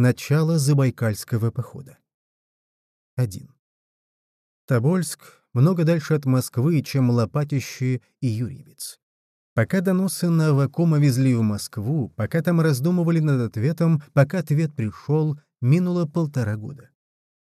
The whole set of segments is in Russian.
Начало Забайкальского похода. 1. Тобольск много дальше от Москвы, чем Лопатище и Юрьевец. Пока доносы на Авакума везли в Москву, пока там раздумывали над ответом, пока ответ пришел, минуло полтора года.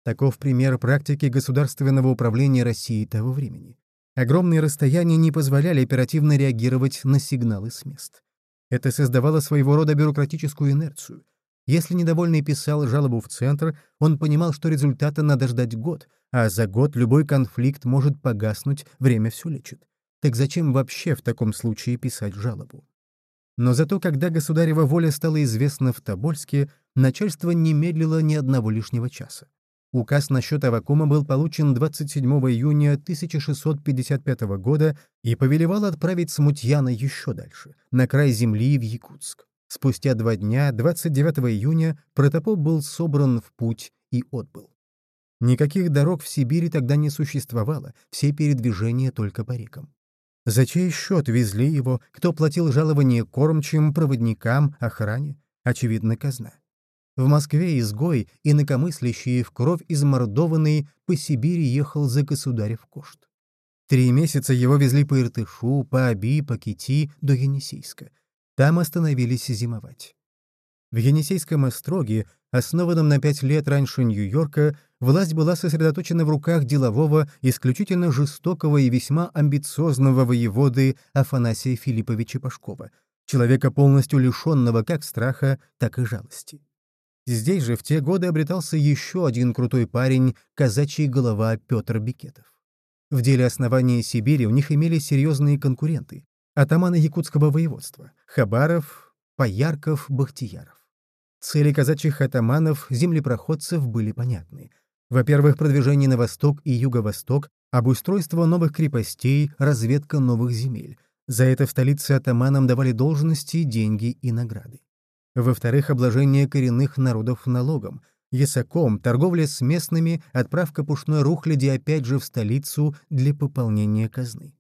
Таков пример практики государственного управления Россией того времени. Огромные расстояния не позволяли оперативно реагировать на сигналы с мест. Это создавало своего рода бюрократическую инерцию. Если недовольный писал жалобу в центр, он понимал, что результата надо ждать год, а за год любой конфликт может погаснуть, время все лечит. Так зачем вообще в таком случае писать жалобу? Но зато, когда государева воля стала известна в Тобольске, начальство не медлило ни одного лишнего часа. Указ насчет Авакума был получен 27 июня 1655 года и повелевал отправить Смутьяна еще дальше, на край земли в Якутск. Спустя два дня, 29 июня, протопоп был собран в путь и отбыл. Никаких дорог в Сибири тогда не существовало, все передвижения только по рекам. За чей счет везли его, кто платил жалование кормчим, проводникам, охране? Очевидно, казна. В Москве изгой, инакомыслящий, в кровь измордованный, по Сибири ехал за государев кошт. Три месяца его везли по Иртышу, по Аби, по Кити, до Енисейска. Там остановились зимовать. В Енисейском остроге, основанном на пять лет раньше Нью-Йорка, власть была сосредоточена в руках делового, исключительно жестокого и весьма амбициозного воеводы Афанасия Филипповича Пашкова, человека полностью лишенного как страха, так и жалости. Здесь же в те годы обретался еще один крутой парень, казачий голова Петр Бикетов. В деле основания Сибири у них имелись серьезные конкуренты — атаманы якутского воеводства — Хабаров, Поярков, Бахтияров. Цели казачьих атаманов, землепроходцев были понятны. Во-первых, продвижение на восток и юго-восток, обустройство новых крепостей, разведка новых земель. За это в столице атаманам давали должности, деньги и награды. Во-вторых, обложение коренных народов налогом. Ясаком, торговля с местными, отправка пушной рухляди опять же в столицу для пополнения казны.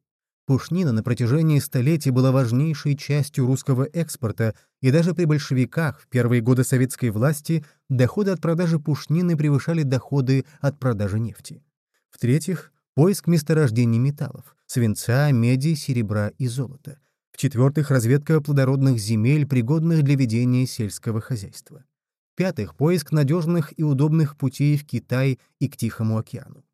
Пушнина на протяжении столетий была важнейшей частью русского экспорта, и даже при большевиках в первые годы советской власти доходы от продажи пушнины превышали доходы от продажи нефти. В-третьих, поиск месторождений металлов — свинца, меди, серебра и золота. В-четвертых, разведка плодородных земель, пригодных для ведения сельского хозяйства. В-пятых, поиск надежных и удобных путей в Китай и к Тихому океану.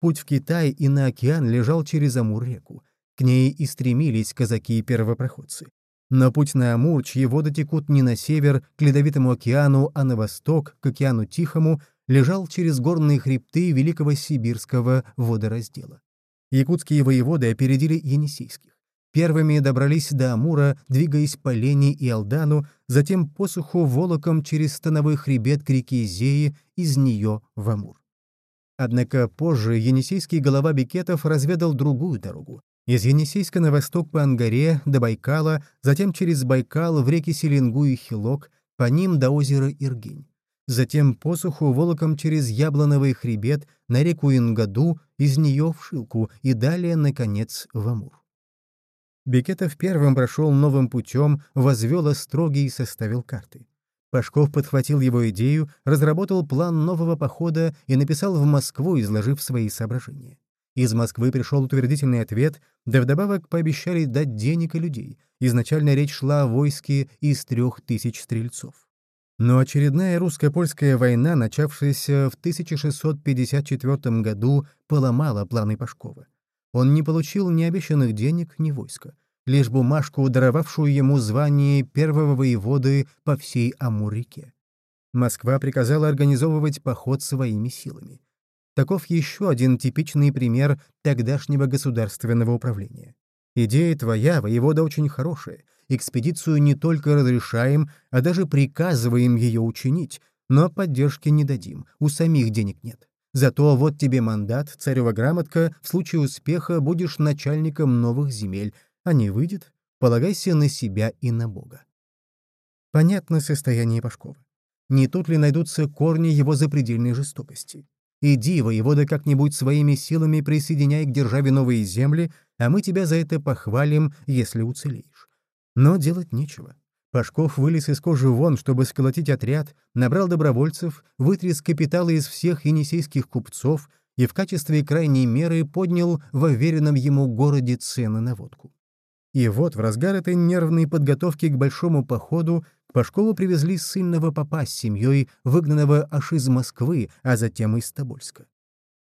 Путь в Китай и на океан лежал через Амур-реку — к ней и стремились казаки и первопроходцы. Но путь на Амур, чьи воды текут не на север, к Ледовитому океану, а на восток, к океану Тихому, лежал через горные хребты Великого Сибирского водораздела. Якутские воеводы опередили Енисейских. Первыми добрались до Амура, двигаясь по Лени и Алдану, затем посуху волоком через становой хребет к реке Зеи, из нее в Амур. Однако позже енисейский голова Бекетов разведал другую дорогу, из Енисейска на восток по Ангаре до Байкала, затем через Байкал в реки Селенгу и Хилок, по ним до озера Иргинь. Затем посуху волоком через Яблоновый хребет на реку Ингаду, из нее в Шилку и далее, наконец, в Амур. Бекетов первым прошел новым путем, возвел остроги и составил карты. Пашков подхватил его идею, разработал план нового похода и написал в Москву, изложив свои соображения. Из Москвы пришел утвердительный ответ, да вдобавок пообещали дать денег и людей. Изначально речь шла о войске из трех тысяч стрельцов. Но очередная русско-польская война, начавшаяся в 1654 году, поломала планы Пашкова. Он не получил ни обещанных денег, ни войска, лишь бумажку, даровавшую ему звание первого воеводы по всей Амур-реке. Москва приказала организовывать поход своими силами. Таков еще один типичный пример тогдашнего государственного управления. Идея твоя, воевода, очень хорошая. Экспедицию не только разрешаем, а даже приказываем ее учинить, но поддержки не дадим, у самих денег нет. Зато вот тебе мандат, царева грамотка, в случае успеха будешь начальником новых земель, а не выйдет, полагайся на себя и на Бога. Понятно состояние Пашкова. Не тут ли найдутся корни его запредельной жестокости? Иди, воевода, как-нибудь своими силами присоединяй к державе новые земли, а мы тебя за это похвалим, если уцелеешь. Но делать нечего. Пашков вылез из кожи вон, чтобы сколотить отряд, набрал добровольцев, вытряс капиталы из всех енисейских купцов и в качестве крайней меры поднял в уверенном ему городе цены на водку. И вот в разгар этой нервной подготовки к большому походу к Пашкову привезли сильного попа с семьей, выгнанного аж из Москвы, а затем из Тобольска.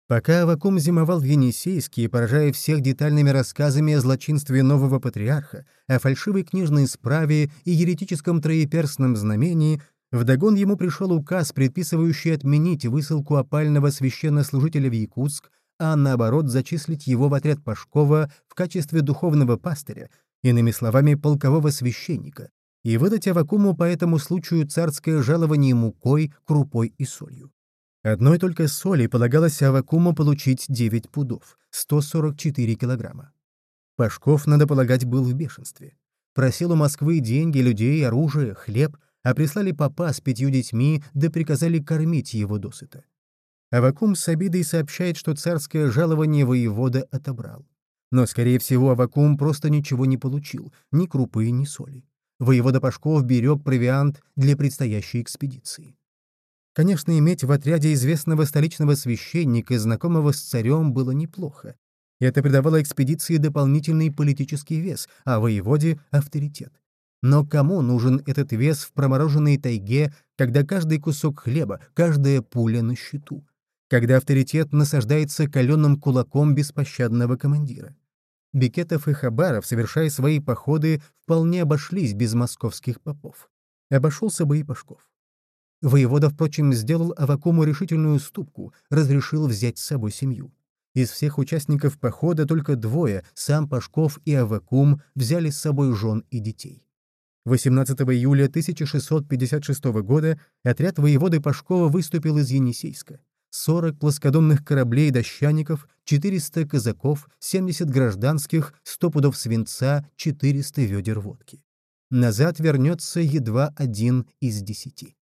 Пока Авакум зимовал в Енисейске, поражая всех детальными рассказами о злочинстве нового патриарха, о фальшивой книжной справе и еретическом троеперстном знамении, вдогон ему пришел указ, предписывающий отменить высылку опального священнослужителя в Якутск, а наоборот зачислить его в отряд Пашкова в качестве духовного пастыря, иными словами, полкового священника, и выдать Авакуму по этому случаю царское жалование мукой, крупой и солью. Одной только соли полагалось Авакуму получить 9 пудов, 144 килограмма. Пашков, надо полагать, был в бешенстве. Просил у Москвы деньги, людей, оружие, хлеб, а прислали папа с пятью детьми, да приказали кормить его досыта. Авакум с обидой сообщает, что царское жалование воевода отобрал. Но, скорее всего, Авакум просто ничего не получил, ни крупы, ни соли. Воевода Пашков берег провиант для предстоящей экспедиции. Конечно, иметь в отряде известного столичного священника, знакомого с царем, было неплохо. Это придавало экспедиции дополнительный политический вес, а воеводе — авторитет. Но кому нужен этот вес в промороженной тайге, когда каждый кусок хлеба, каждая пуля на счету? Когда авторитет насаждается каленым кулаком беспощадного командира? Бекетов и Хабаров, совершая свои походы, вполне обошлись без московских попов. Обошелся бы и Пашков. Воевода, впрочем, сделал Авакуму решительную уступку, разрешил взять с собой семью. Из всех участников похода только двое, сам Пашков и Авакум, взяли с собой жен и детей. 18 июля 1656 года отряд воеводы Пашкова выступил из Енисейска. 40 плоскодонных кораблей дощаников, 400 казаков, 70 гражданских, 100 пудов свинца, 400 ведер водки. Назад вернется едва один из десяти.